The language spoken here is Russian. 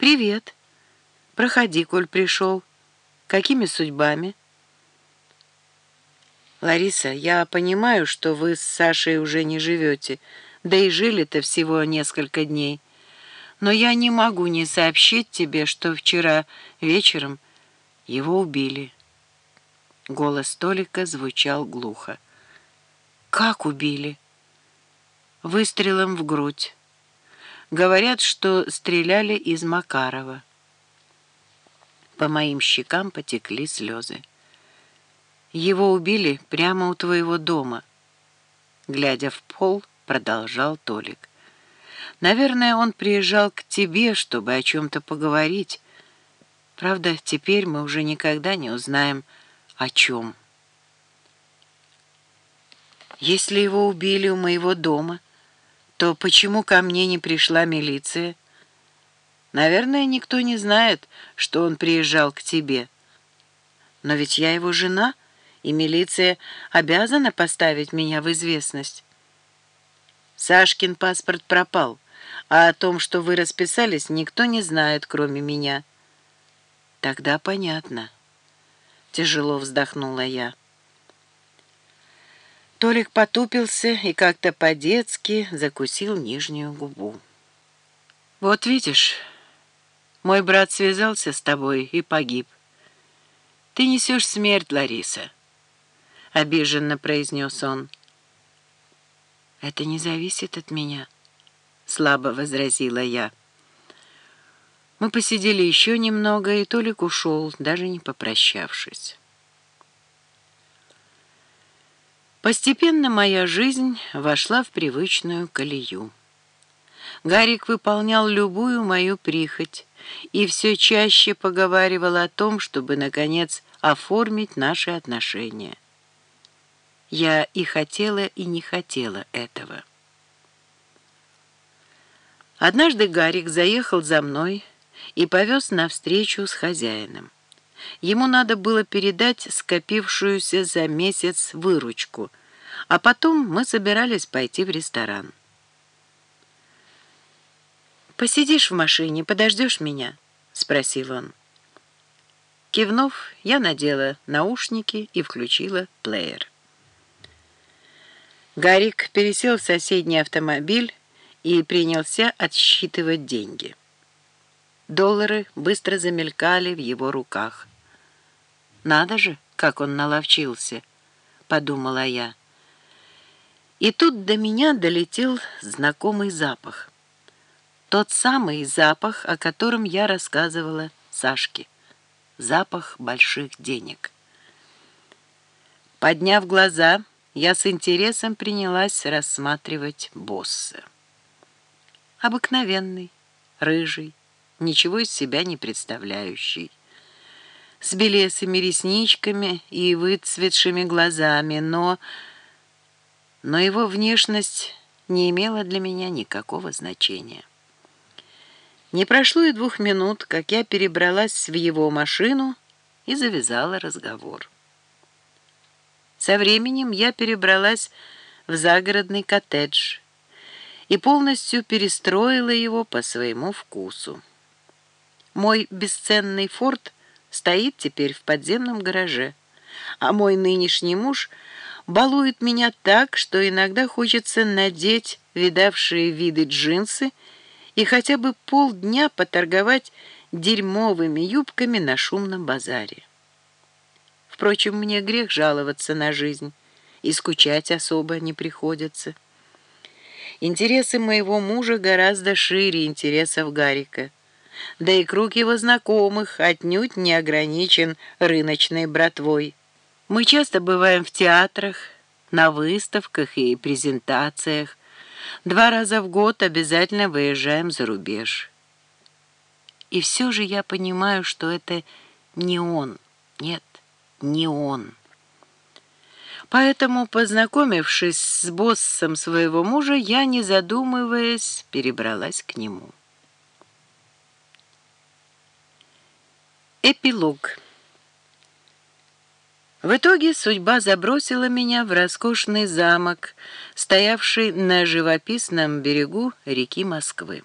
«Привет. Проходи, коль пришел. Какими судьбами?» «Лариса, я понимаю, что вы с Сашей уже не живете, да и жили-то всего несколько дней. Но я не могу не сообщить тебе, что вчера вечером его убили». Голос Толика звучал глухо. «Как убили?» «Выстрелом в грудь. Говорят, что стреляли из Макарова». По моим щекам потекли слезы. Его убили прямо у твоего дома. Глядя в пол, продолжал Толик. Наверное, он приезжал к тебе, чтобы о чем-то поговорить. Правда, теперь мы уже никогда не узнаем, о чем. Если его убили у моего дома, то почему ко мне не пришла милиция? Наверное, никто не знает, что он приезжал к тебе. Но ведь я его жена — и милиция обязана поставить меня в известность. Сашкин паспорт пропал, а о том, что вы расписались, никто не знает, кроме меня. Тогда понятно. Тяжело вздохнула я. Толик потупился и как-то по-детски закусил нижнюю губу. «Вот видишь, мой брат связался с тобой и погиб. Ты несешь смерть, Лариса». — обиженно произнес он. «Это не зависит от меня», — слабо возразила я. Мы посидели еще немного, и Толик ушел, даже не попрощавшись. Постепенно моя жизнь вошла в привычную колею. Гарик выполнял любую мою прихоть и все чаще поговаривал о том, чтобы, наконец, оформить наши отношения. Я и хотела, и не хотела этого. Однажды Гарик заехал за мной и повез на встречу с хозяином. Ему надо было передать скопившуюся за месяц выручку, а потом мы собирались пойти в ресторан. «Посидишь в машине, подождешь меня?» — спросил он. Кивнув, я надела наушники и включила плеер. Гарик пересел в соседний автомобиль и принялся отсчитывать деньги. Доллары быстро замелькали в его руках. «Надо же, как он наловчился!» — подумала я. И тут до меня долетел знакомый запах. Тот самый запах, о котором я рассказывала Сашке. Запах больших денег. Подняв глаза, я с интересом принялась рассматривать босса. Обыкновенный, рыжий, ничего из себя не представляющий, с белесыми ресничками и выцветшими глазами, но... Но его внешность не имела для меня никакого значения. Не прошло и двух минут, как я перебралась в его машину и завязала разговор. Со временем я перебралась в загородный коттедж и полностью перестроила его по своему вкусу. Мой бесценный форт стоит теперь в подземном гараже, а мой нынешний муж балует меня так, что иногда хочется надеть видавшие виды джинсы и хотя бы полдня поторговать дерьмовыми юбками на шумном базаре. Впрочем, мне грех жаловаться на жизнь, и скучать особо не приходится. Интересы моего мужа гораздо шире интересов Гарика. Да и круг его знакомых отнюдь не ограничен рыночной братвой. Мы часто бываем в театрах, на выставках и презентациях. Два раза в год обязательно выезжаем за рубеж. И все же я понимаю, что это не он, нет не он. Поэтому, познакомившись с боссом своего мужа, я, не задумываясь, перебралась к нему. Эпилог. В итоге судьба забросила меня в роскошный замок, стоявший на живописном берегу реки Москвы.